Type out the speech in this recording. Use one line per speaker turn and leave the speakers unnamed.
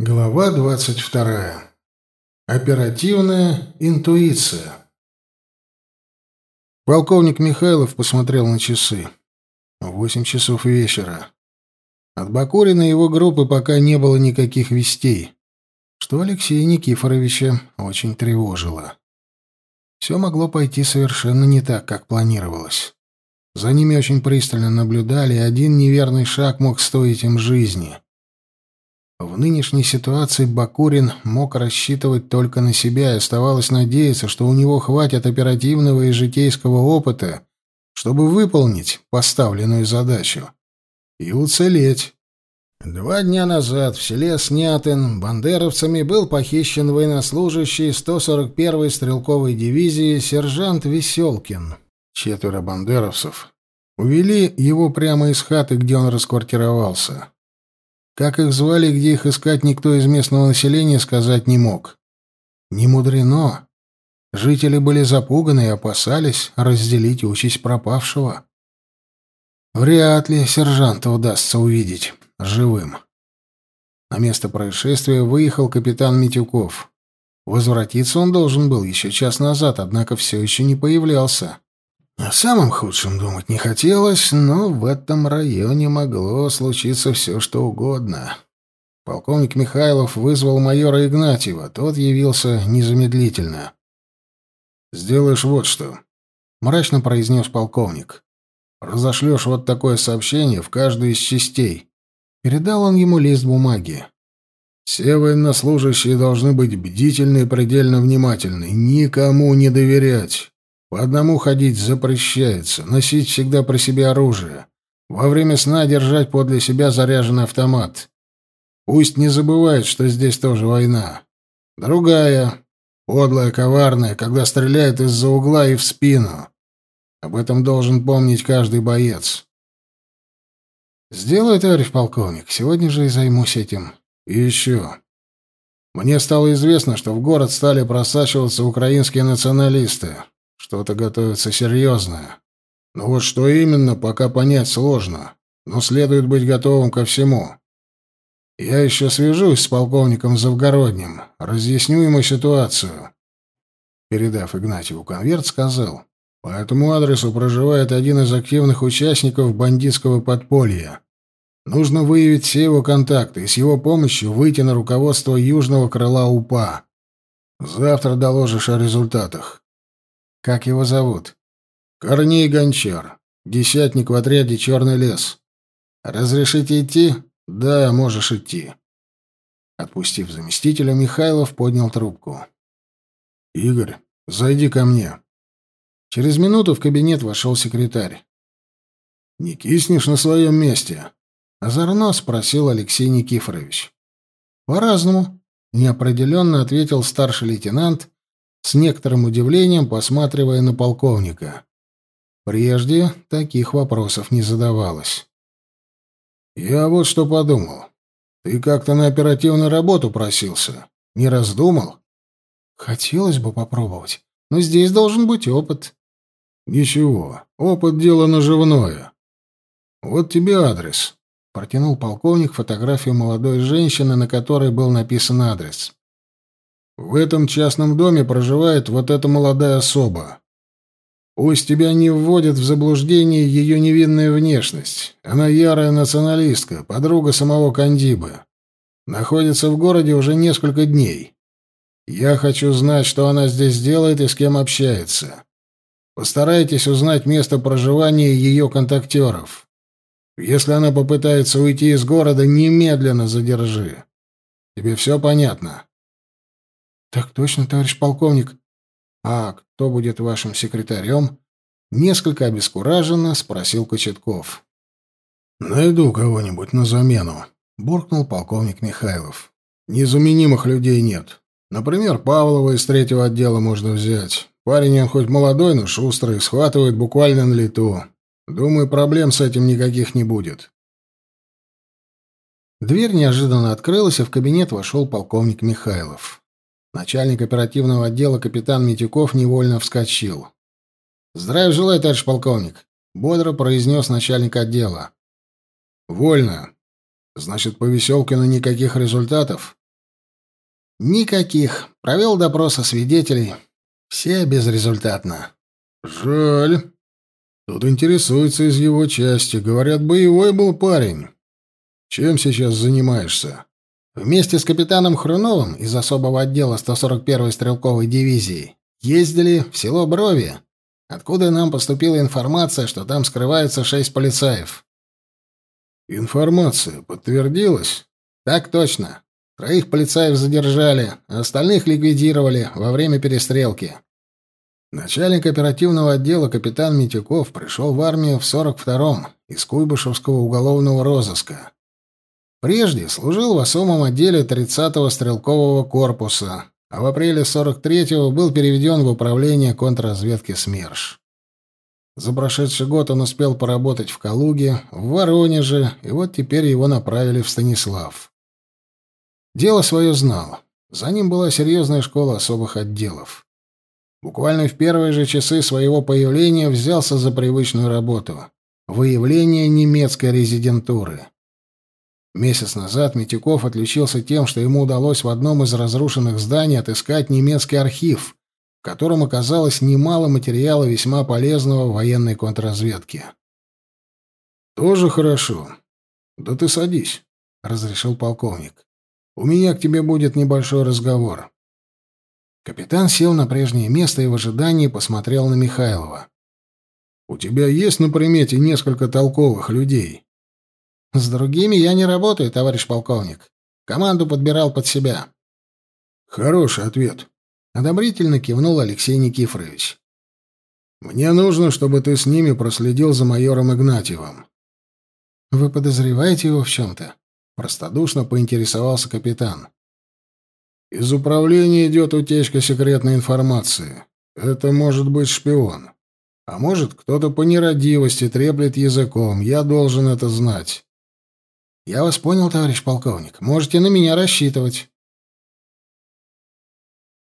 Глава двадцать вторая. Оперативная интуиция. Полковник Михайлов посмотрел на часы. Восемь часов вечера. От Бакурина и его группы пока не было никаких вестей, что Алексея Никифоровича очень тревожило. Все могло пойти совершенно не так, как планировалось. За ними очень пристально наблюдали, и один неверный шаг мог стоить им жизни. В нынешней ситуации Бакурин мог рассчитывать только на себя, и оставалось надеяться, что у него хватит оперативного и житейского опыта, чтобы выполнить поставленную задачу и уцелеть. Два дня назад в селе Снятын бандеровцами был похищен военнослужащий 141-й стрелковой дивизии сержант Веселкин. Четверо бандеровцев увели его прямо из хаты, где он расквартировался. Как их звали где их искать, никто из местного населения сказать не мог. Не мудрено. Жители были запуганы и опасались разделить участь пропавшего. Вряд ли сержанта удастся увидеть живым. На место происшествия выехал капитан Митюков. Возвратиться он должен был еще час назад, однако все еще не появлялся. О самом худшем думать не хотелось, но в этом районе могло случиться все, что угодно. Полковник Михайлов вызвал майора Игнатьева, тот явился незамедлительно. «Сделаешь вот что», — мрачно произнес полковник. «Разошлешь вот такое сообщение в каждую из частей». Передал он ему лист бумаги. «Все военнослужащие должны быть бдительны и предельно внимательны, никому не доверять». По одному ходить запрещается, носить всегда при себе оружие. Во время сна держать подле себя заряженный автомат. Пусть не забывает, что здесь тоже война. Другая, подлая, коварная, когда стреляет из-за угла и в спину. Об этом должен помнить каждый боец. «Сделаю, товарищ полковник. Сегодня же и займусь этим. И еще. Мне стало известно, что в город стали просачиваться украинские националисты. Что-то готовится серьезное. Но вот что именно, пока понять сложно. Но следует быть готовым ко всему. Я еще свяжусь с полковником Завгородним, разъясню ему ситуацию. Передав Игнатьеву конверт, сказал, по этому адресу проживает один из активных участников бандитского подполья. Нужно выявить все его контакты и с его помощью выйти на руководство южного крыла УПА. Завтра доложишь о результатах. Как его зовут? Корней Гончар. Десятник в отряде «Черный лес». Разрешите идти? Да, можешь идти. Отпустив заместителя, Михайлов поднял трубку. «Игорь, зайди ко мне». Через минуту в кабинет вошел секретарь. «Не киснешь на своем месте?» — озорно спросил Алексей Никифорович. «По-разному», — неопределенно ответил старший лейтенант с некоторым удивлением посматривая на полковника. Прежде таких вопросов не задавалось. «Я вот что подумал. Ты как-то на оперативную работу просился. Не раздумал?» «Хотелось бы попробовать, но здесь должен быть опыт». «Ничего, опыт — дело наживное. Вот тебе адрес», — протянул полковник фотографию молодой женщины, на которой был написан адрес. В этом частном доме проживает вот эта молодая особа. Пусть тебя не вводит в заблуждение ее невинная внешность. Она ярая националистка, подруга самого Кандибы. Находится в городе уже несколько дней. Я хочу знать, что она здесь делает и с кем общается. Постарайтесь узнать место проживания ее контактеров. Если она попытается уйти из города, немедленно задержи. Тебе все понятно?» Так точно, товарищ полковник. А кто будет вашим секретарем? Несколько обескураженно спросил Кочетков. Найду кого-нибудь на замену, буркнул полковник Михайлов. Незаменимых людей нет. Например, Павлова из третьего отдела можно взять. Парень он хоть молодой, но шустрый, схватывает буквально на лету. Думаю, проблем с этим никаких не будет. Дверь неожиданно открылась, и в кабинет вошел полковник Михайлов. Начальник оперативного отдела капитан Митюков невольно вскочил. «Здравия желаю, товарищ полковник!» — бодро произнес начальник отдела. «Вольно. Значит, по Веселкину никаких результатов?» Никаких. Провел допросы свидетелей. Все безрезультатно.
Жаль. Тут интересуется из его части. Говорят, боевой был парень. Чем сейчас занимаешься?
Вместе с капитаном Хруновым из особого отдела 141-й стрелковой дивизии ездили в село Брови, откуда нам поступила информация, что там скрывается шесть полицаев.
Информация подтвердилась?
Так точно. Троих полицаев задержали, а остальных ликвидировали во время перестрелки. Начальник оперативного отдела капитан Митюков пришел в армию в 42-м из Куйбышевского уголовного розыска. Прежде служил в особом отделе 30-го стрелкового корпуса, а в апреле 43-го был переведен в управление контрразведки СМЕРШ. За прошедший год он успел поработать в Калуге, в Воронеже, и вот теперь его направили в Станислав. Дело свое знал. За ним была серьезная школа особых отделов. Буквально в первые же часы своего появления взялся за привычную работу — выявление немецкой резидентуры. Месяц назад Митюков отличился тем, что ему удалось в одном из разрушенных зданий отыскать немецкий архив, в котором оказалось немало материала весьма полезного военной контрразведке.
«Тоже хорошо. Да ты садись», — разрешил полковник. «У меня к тебе будет небольшой разговор».
Капитан сел на прежнее место и в ожидании посмотрел на Михайлова.
«У тебя есть на примете несколько толковых людей?»
С другими я не работаю, товарищ полковник. Команду подбирал под себя.
Хороший ответ.
Одобрительно кивнул Алексей Никифорович.
Мне нужно, чтобы ты с ними проследил за майором Игнатьевым.
Вы подозреваете его в чем-то? Простодушно поинтересовался капитан.
Из управления идет утечка секретной информации. Это может быть шпион. А может, кто-то по нерадивости треплет языком. Я должен это знать.
«Я вас понял, товарищ полковник. Можете на меня рассчитывать».